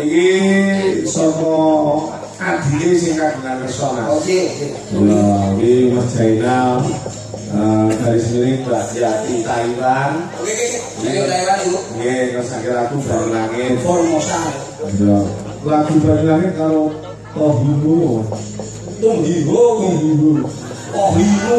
Iki sapa adine sing kagungan nggih. Nah, iki Mas Jainal eh, dari sini Mbak Yati Taiwan. Oke, oke. Taiwan, Ibu. Nggih, terus akhir aku baru langit. Formosa. Iya. Lagu baru langit kalau Tohimo. Tohimo. Tohimo. Tohimo.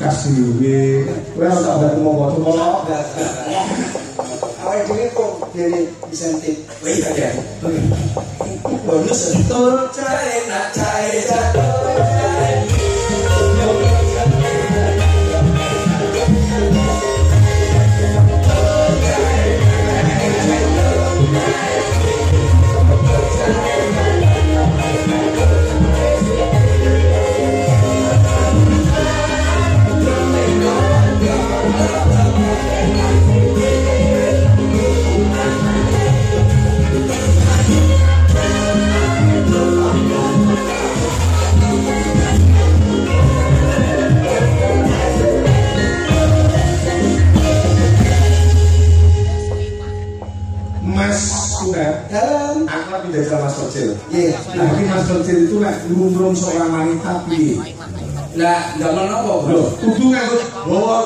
kasih gue gue tak ada mau awalnya kok jadi disenting wait aja bonus nak jatuh. gumrung seorang wanita piye? Lah, zaman napa, Bro? Kudu nganggo bawa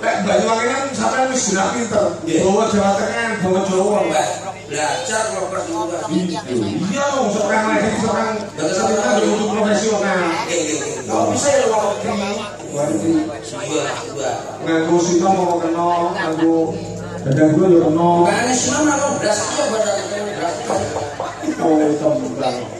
lek Banyuwangi kan sampean wis gerak pinter. Bawa Jawa Tengah, bawa Jawa, Mbak. Belajar kok percuma. Iya, seorang wanita seorang dari satu kan untuk profesional. Kok bisa ya wong iki? Nganggo sito mau kena, nganggo Dadang gue yo kena. Kan Islam apa beras kok beras. Oh, tembang.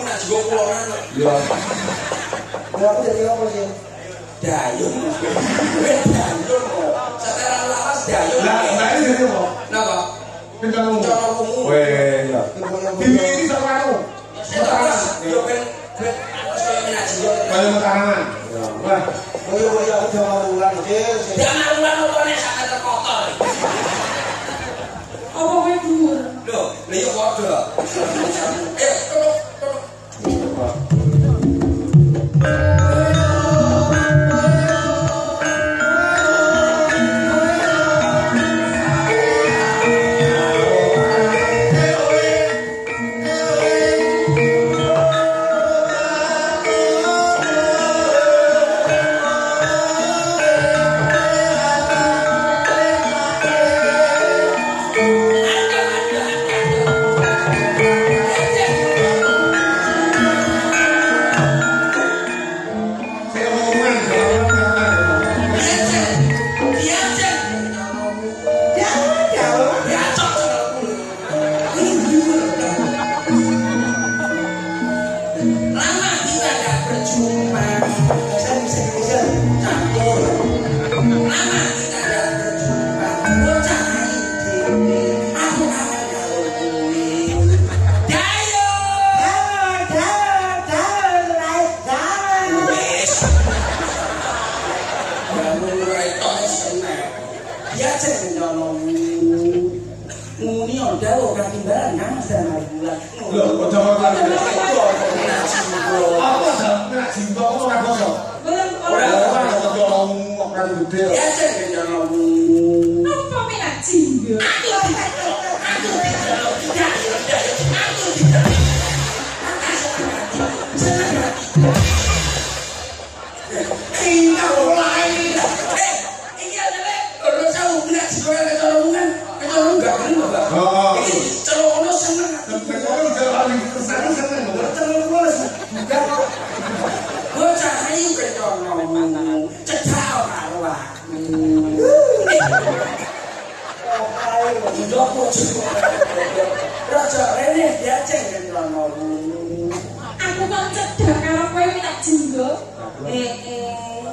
juga kuloran. Ya. Berapa jadi apa sih? Dayun. Dayun. Sekarang lawas dayun. Lah, Mbak Elis jadi apa? Napa? Kencamu. Cara kumu. Weh, ya. Bibi ini sama yo ben saya nak juga. Banyak makanan. Wah, Oh iya, oh iya, aku jangan ulang. Oke, oke. Jangan ulang ulangnya sangat terkotor. Apa kowe dhuwur? Loh, lha yo padha. Eh, tolong, tolong. Thank you. Nguni onda ora timbalan nang sama bulan. Kok jangan lagi. Apa? Dah? Nak cinta kok ora kosong. Belum Ora, Ora ora. kok ngomong kok kan gede. Ya cek ndono. Apa minat jinggo? Raja Rene diajeng ke colongan. Aku kan cedak karo kowe minat jinggo. Eh eh.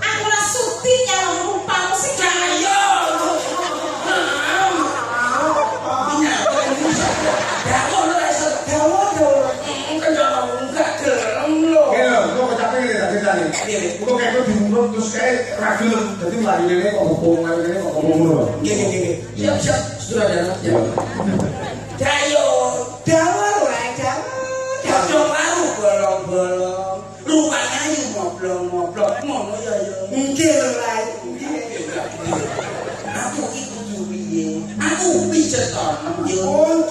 Aku ora suti nyalon rupamu sing Ayo. Ya, kok ora iso Jangan, jangan. Eh, ke colongan enggak gelem lho. Lho, kok kecape ini tak ceritani. Kok kayak kok diumur terus kayak ra gelem. Dadi mlayu ini kok ngomong ini kok ngomong ngono. Gini, gini, gini. Siap, siap. Sutradara. Ya. Oh.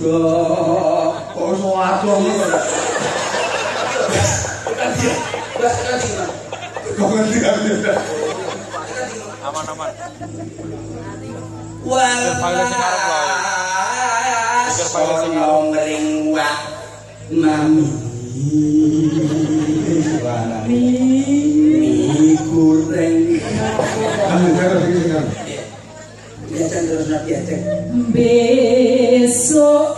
这我说话说不准。Terima kasih. so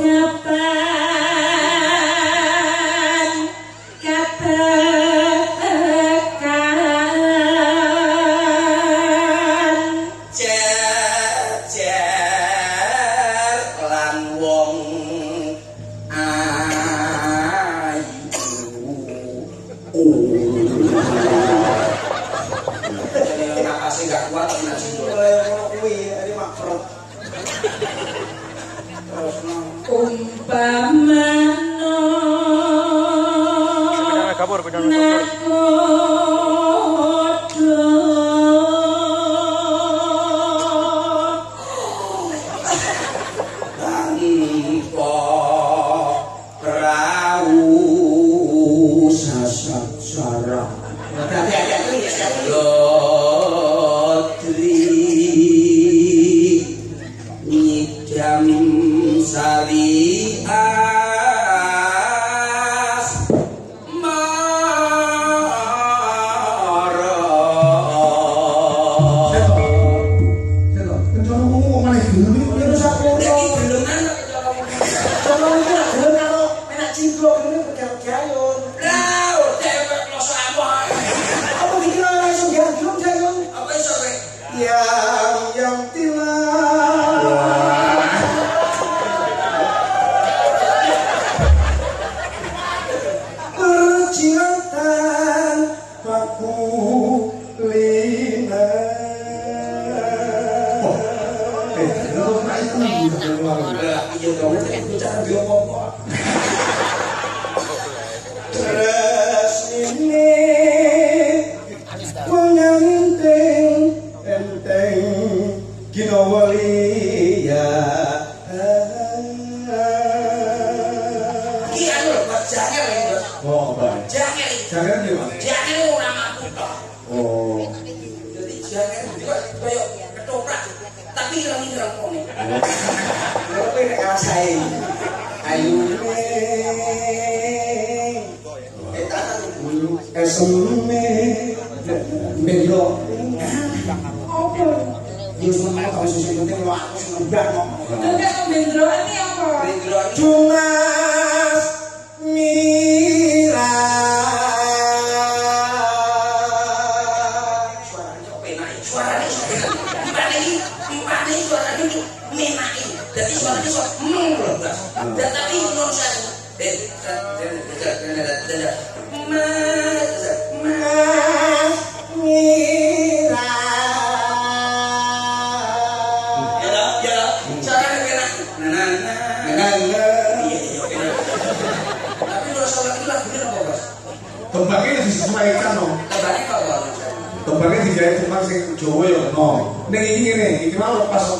umpamano. Kabur.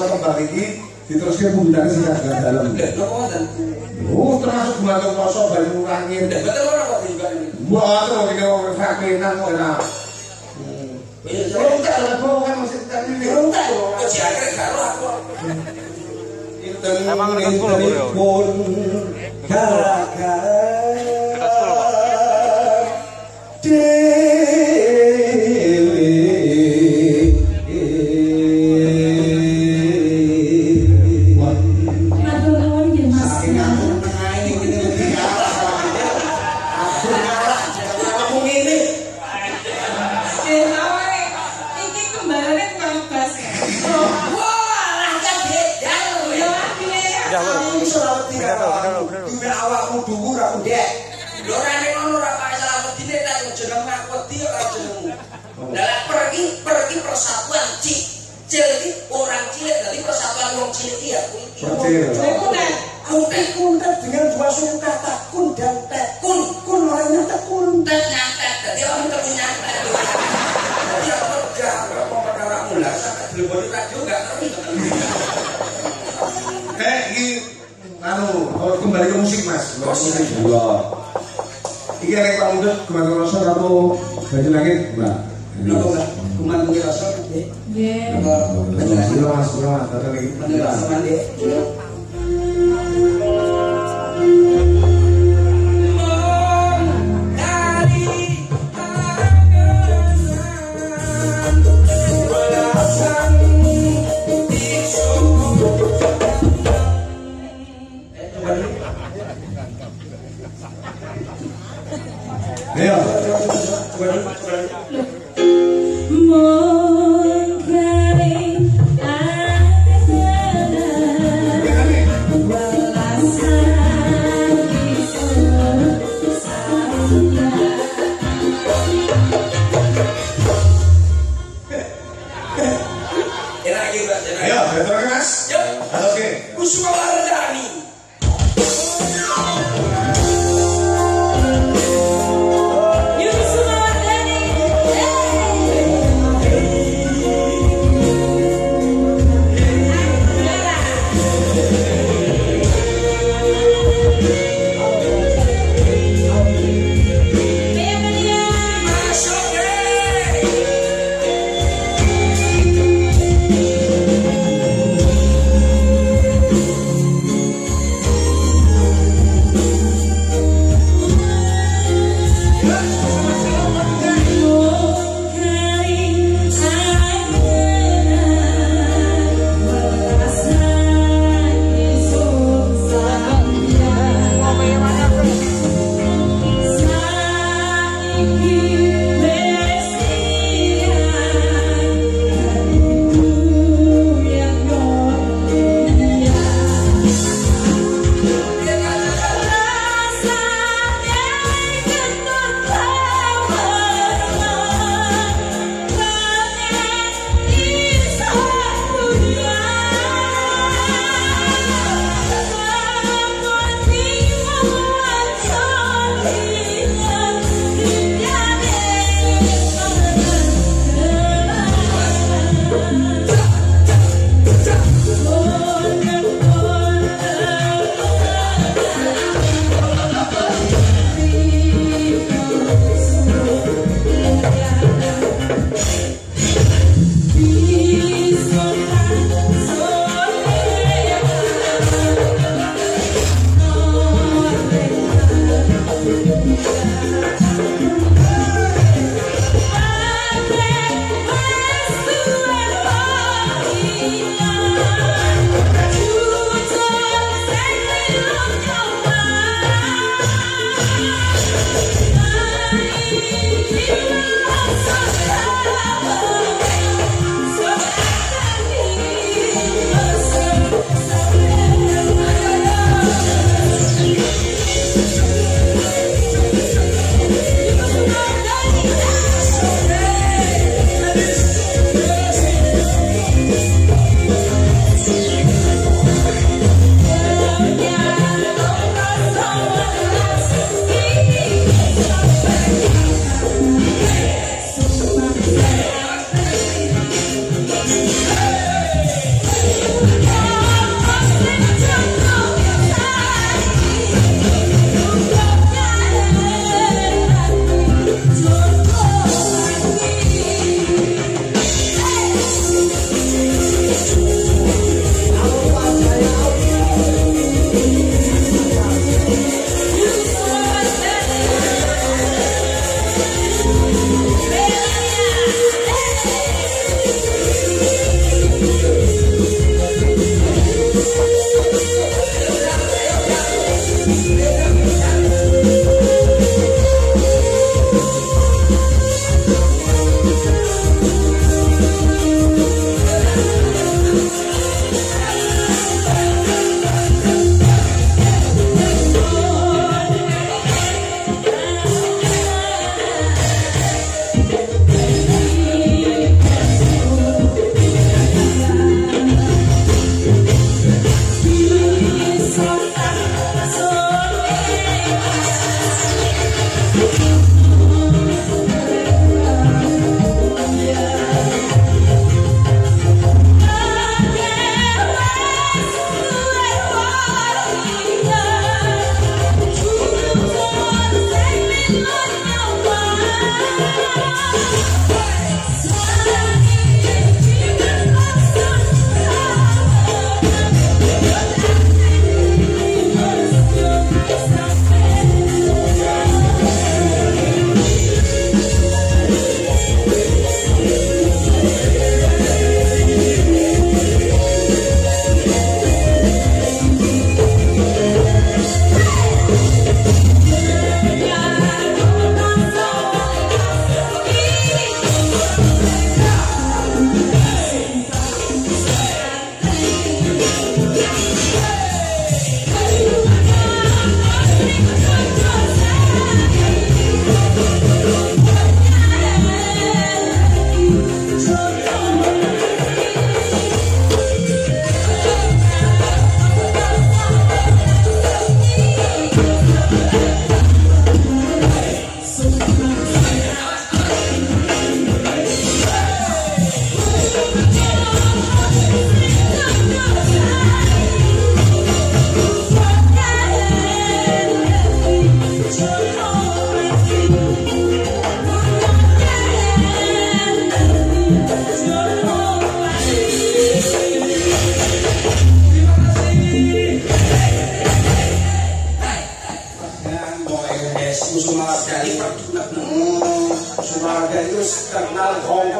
sama kembali ini diteruskan pembinaan agak dalam. Oh termasuk bulan poso dari urangin gitu. betul orang kok juga ini? Wah kita mau mau enak. Lah, kan masih tadi Emang rekanku kuman penjelasan nanti. Iya. Penjelasan. Penjelasan. Penjelasan.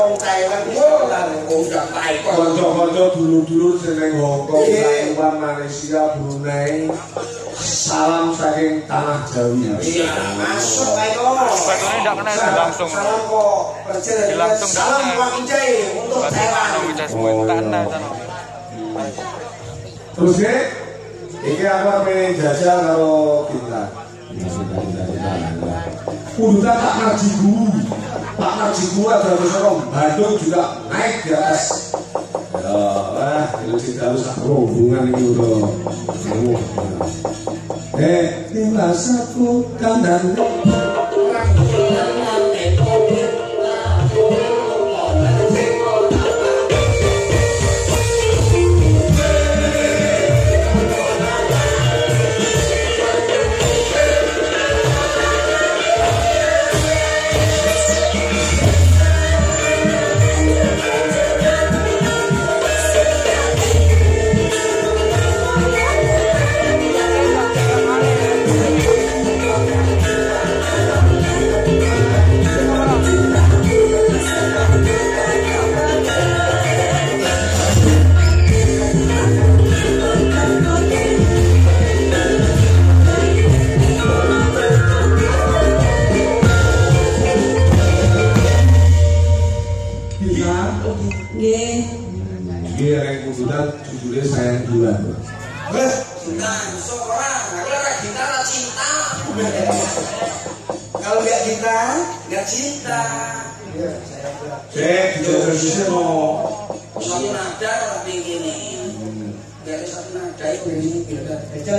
Hongkong, Thailand, Thailand. Oh, udah baik kok. Kanca-kanca dulur-dulur seneng Hongkong, Taiwan, Malaysia, Brunei. Salam saking tanah Jawi. Iya, masuk ayo. Sebetulnya tidak kena itu langsung. Salam kok. Percaya langsung salam Wang Ijai untuk Thailand. Bisa semua itu tak kena sana. Terus ya, ini aku pengen jajal karo kita. Udah tak marjigu, tak marjigu ada bersama Bandung juga naik di atas. Ya, wah, itu tidak harus hubungan ini udah. Eh, tinggal satu kandang.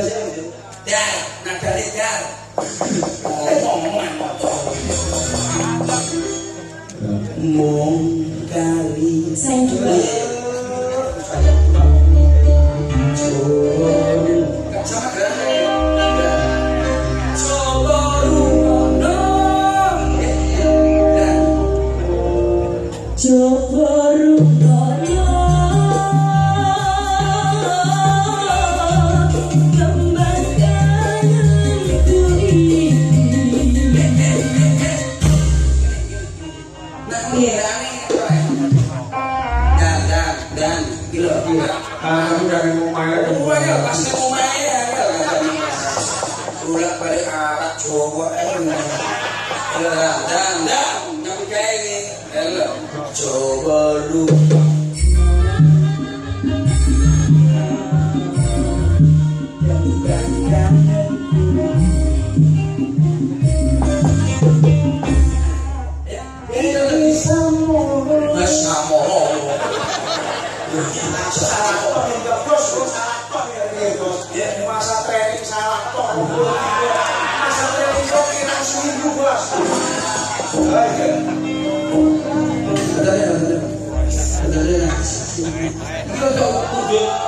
sih gitu. Kali cantava.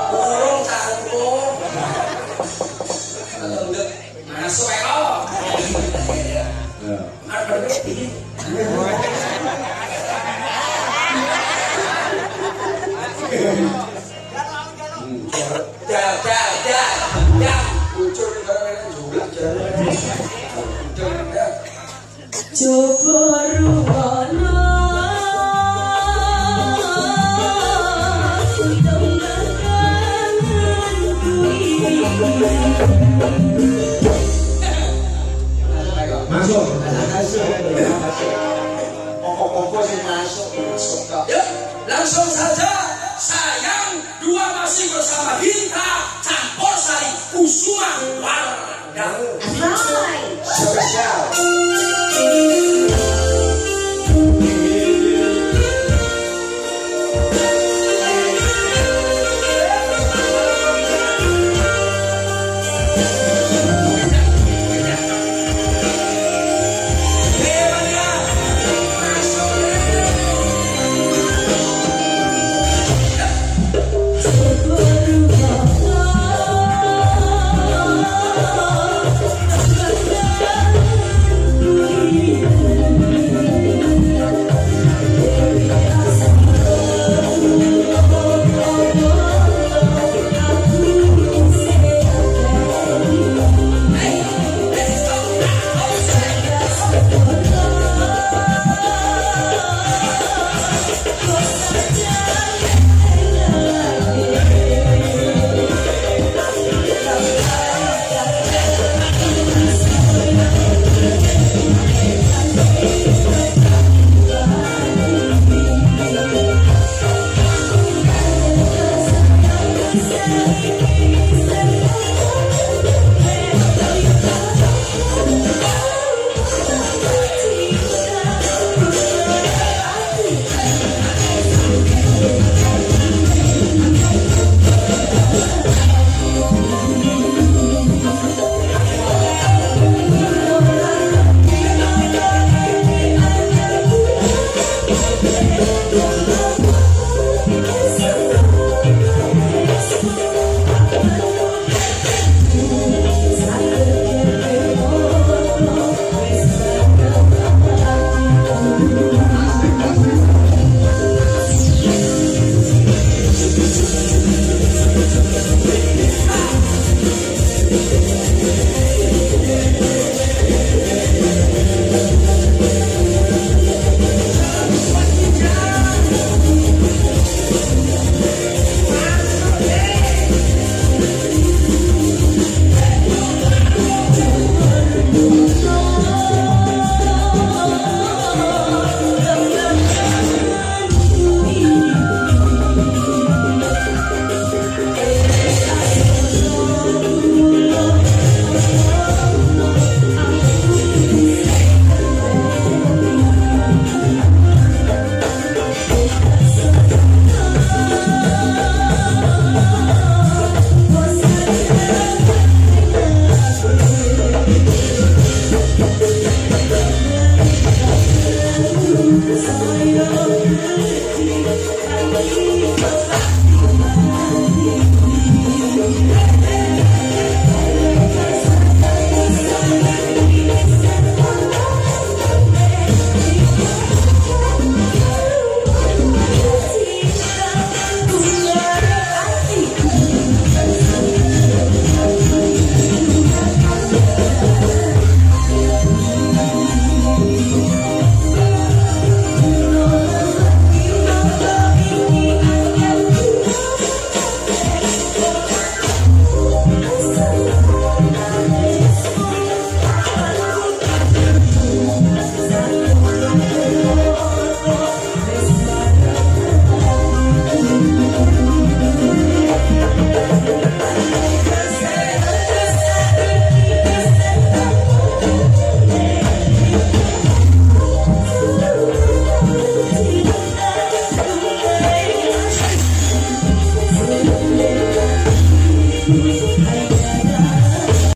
Pokok-pokok sih masuk. Masuk. Ya, langsung saja sayang dua masih bersama kita campur sari kusuma warna. Spesial.